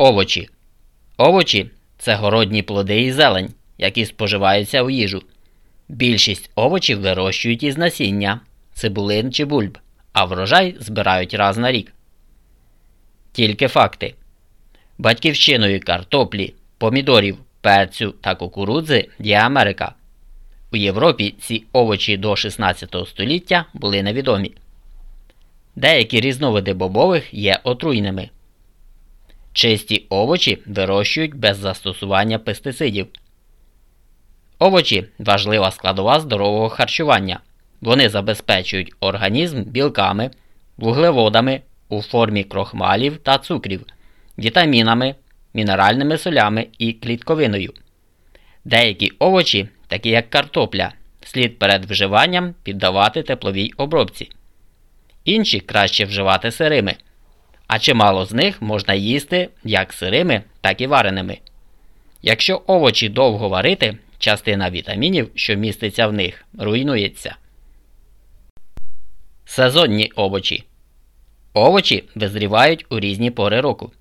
Овочі. Овочі це городні плоди і зелень, які споживаються у їжу. Більшість овочів вирощують із насіння, цибулин чи бульб, а врожай збирають раз на рік. Тільки факти. Батьківщиною картоплі, помідорів, перцю та кукурудзи є Америка. У Європі ці овочі до 16 століття були невідомі. Деякі різновиди бобових є отруйними. Чисті овочі вирощують без застосування пестицидів. Овочі важлива складова здорового харчування. Вони забезпечують організм білками, вуглеводами у формі крохмалів та цукрів, вітамінами, мінеральними солями і клітковиною. Деякі овочі, такі як картопля, слід перед вживанням піддавати тепловій обробці. Інші краще вживати сирими, а чимало з них можна їсти як сирими, так і вареними. Якщо овочі довго варити, частина вітамінів, що міститься в них, руйнується. Сезонні овочі. Овочі визрівають у різні пори року.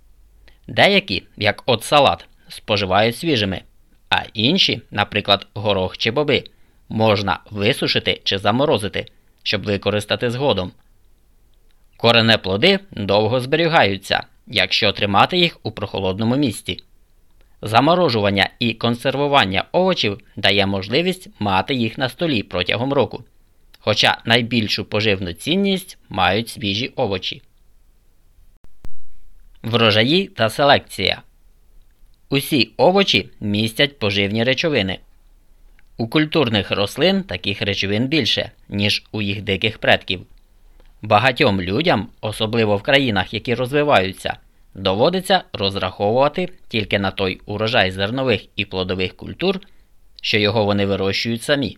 Деякі, як от салат, споживають свіжими, а інші, наприклад, горох чи боби, можна висушити чи заморозити, щоб використати згодом. Коренеплоди довго зберігаються, якщо тримати їх у прохолодному місці. Заморожування і консервування овочів дає можливість мати їх на столі протягом року. Хоча найбільшу поживну цінність мають свіжі овочі. Врожаї та селекція. Усі овочі містять поживні речовини. У культурних рослин таких речовин більше, ніж у їх диких предків. Багатьом людям, особливо в країнах, які розвиваються, доводиться розраховувати тільки на той урожай зернових і плодових культур, що його вони вирощують самі.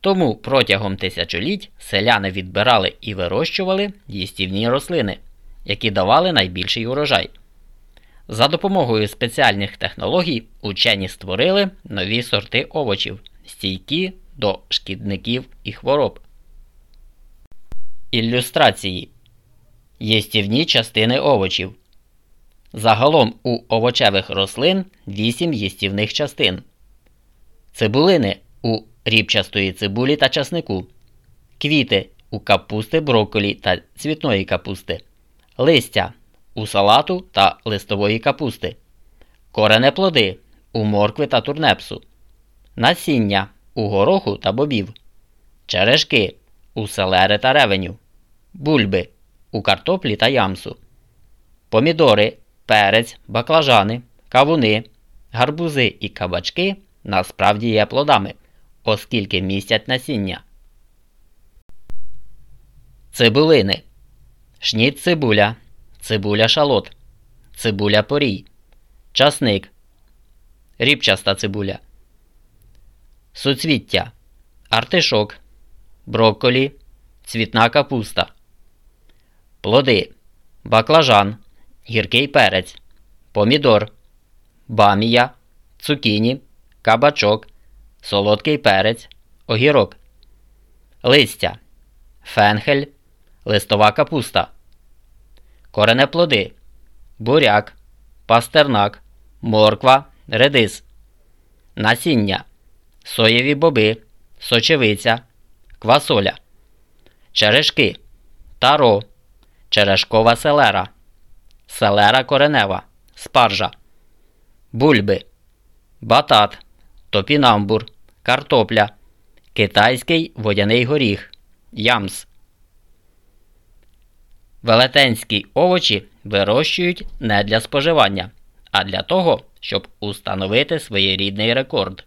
Тому протягом тисячоліть селяни відбирали і вирощували їстівні рослини, які давали найбільший урожай. За допомогою спеціальних технологій учені створили нові сорти овочів, стійкі до шкідників і хвороб. Ілюстрації Єстівні частини овочів. Загалом у овочевих рослин 8 їстівних частин. Цибулини у рібчастої цибулі та часнику. Квіти у капусти брокколі та цвітної капусти. Листя у салату та листової капусти. Коренеплоди у моркви та турнепсу. Насіння у гороху та бобів. Черешки у селери та ревеню бульби у картоплі та ямсу, помідори, перець, баклажани, кавуни, гарбузи і кабачки насправді є плодами, оскільки містять насіння. Цибулини, шніт цибуля, цибуля шалот, цибуля порій, часник, рібчаста цибуля, суцвіття, артишок, брокколі, цвітна капуста. Плоди. Баклажан, гіркий перець, помідор, бамія, цукіні, кабачок, солодкий перець, огірок, листя, фенхель, листова капуста, коренеплоди, буряк, пастернак, морква, редис, насіння, соєві боби, сочевиця, квасоля, черешки, таро черешкова селера, селера коренева, спаржа, бульби, батат, топінамбур, картопля, китайський водяний горіх, ямс. Велетенські овочі вирощують не для споживання, а для того, щоб установити своєрідний рекорд.